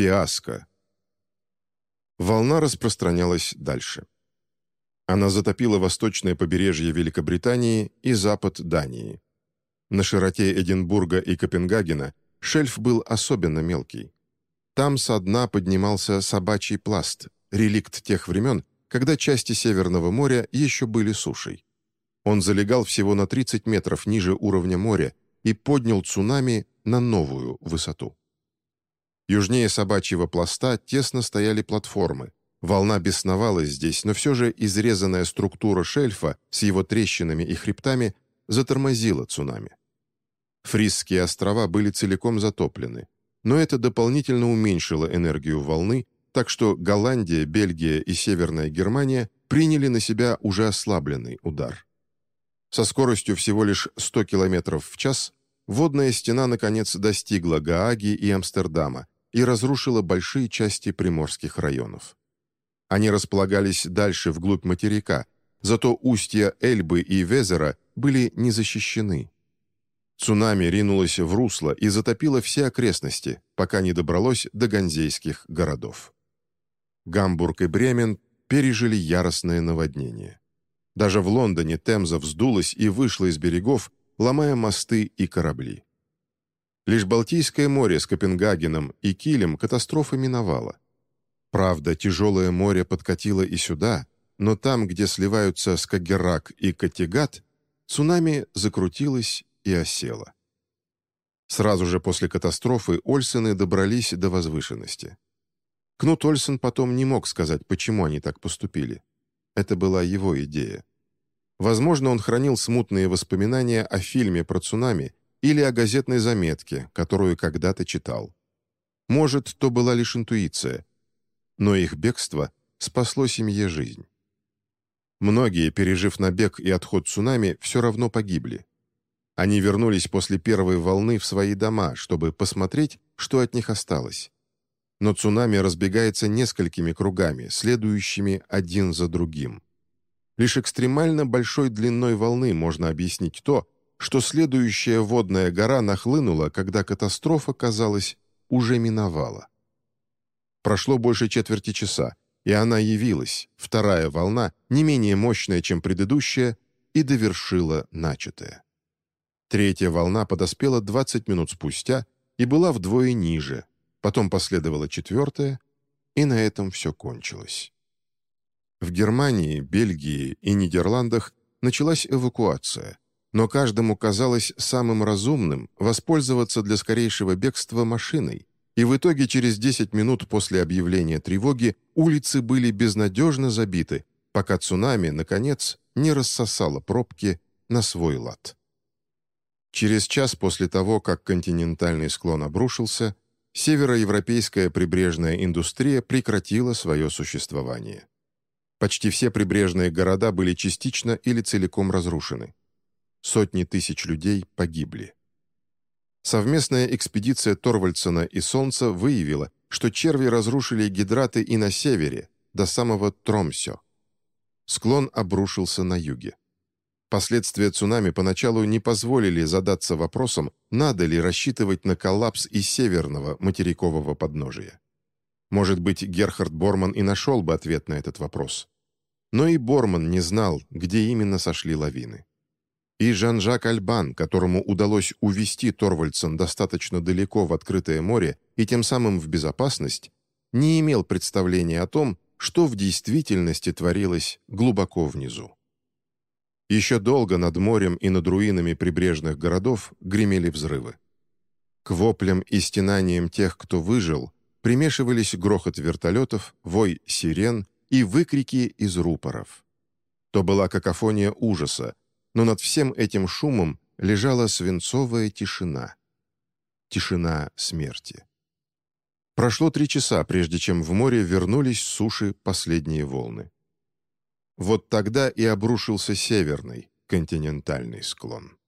Фиаско. Волна распространялась дальше. Она затопила восточное побережье Великобритании и запад Дании. На широте Эдинбурга и Копенгагена шельф был особенно мелкий. Там со дна поднимался собачий пласт, реликт тех времен, когда части Северного моря еще были сушей. Он залегал всего на 30 метров ниже уровня моря и поднял цунами на новую высоту. Южнее собачьего пласта тесно стояли платформы. Волна бесновалась здесь, но все же изрезанная структура шельфа с его трещинами и хребтами затормозила цунами. Фрисские острова были целиком затоплены, но это дополнительно уменьшило энергию волны, так что Голландия, Бельгия и Северная Германия приняли на себя уже ослабленный удар. Со скоростью всего лишь 100 км в час водная стена наконец достигла Гааги и Амстердама, и разрушила большие части приморских районов. Они располагались дальше вглубь материка, зато устья Эльбы и Везера были не защищены. Цунами ринулось в русло и затопило все окрестности, пока не добралось до ганзейских городов. Гамбург и Бремен пережили яростное наводнение. Даже в Лондоне Темза вздулась и вышла из берегов, ломая мосты и корабли. Лишь Балтийское море с Копенгагеном и Килем катастрофа миновала. Правда, тяжелое море подкатило и сюда, но там, где сливаются Скагеррак и Категат, цунами закрутилось и осело. Сразу же после катастрофы Ольсены добрались до возвышенности. Кнут Ольсен потом не мог сказать, почему они так поступили. Это была его идея. Возможно, он хранил смутные воспоминания о фильме про цунами или о газетной заметке, которую когда-то читал. Может, то была лишь интуиция, но их бегство спасло семье жизнь. Многие, пережив набег и отход цунами, все равно погибли. Они вернулись после первой волны в свои дома, чтобы посмотреть, что от них осталось. Но цунами разбегается несколькими кругами, следующими один за другим. Лишь экстремально большой длиной волны можно объяснить то, что следующая водная гора нахлынула, когда катастрофа, казалось, уже миновала. Прошло больше четверти часа, и она явилась, вторая волна, не менее мощная, чем предыдущая, и довершила начатое. Третья волна подоспела 20 минут спустя и была вдвое ниже, потом последовала четвертая, и на этом все кончилось. В Германии, Бельгии и Нидерландах началась эвакуация – но каждому казалось самым разумным воспользоваться для скорейшего бегства машиной, и в итоге через 10 минут после объявления тревоги улицы были безнадежно забиты, пока цунами, наконец, не рассосало пробки на свой лад. Через час после того, как континентальный склон обрушился, североевропейская прибрежная индустрия прекратила свое существование. Почти все прибрежные города были частично или целиком разрушены. Сотни тысяч людей погибли. Совместная экспедиция Торвальдсона и Солнца выявила, что черви разрушили гидраты и на севере, до самого Тромсё. Склон обрушился на юге. Последствия цунами поначалу не позволили задаться вопросом, надо ли рассчитывать на коллапс и северного материкового подножия. Может быть, Герхард Борман и нашел бы ответ на этот вопрос. Но и Борман не знал, где именно сошли лавины. И Жан-Жак Альбан, которому удалось увести Торвальдсен достаточно далеко в открытое море и тем самым в безопасность, не имел представления о том, что в действительности творилось глубоко внизу. Еще долго над морем и над руинами прибрежных городов гремели взрывы. К воплям и стенаниям тех, кто выжил, примешивались грохот вертолетов, вой сирен и выкрики из рупоров. То была какофония ужаса, но над всем этим шумом лежала свинцовая тишина. Тишина смерти. Прошло три часа, прежде чем в море вернулись с суши последние волны. Вот тогда и обрушился северный континентальный склон.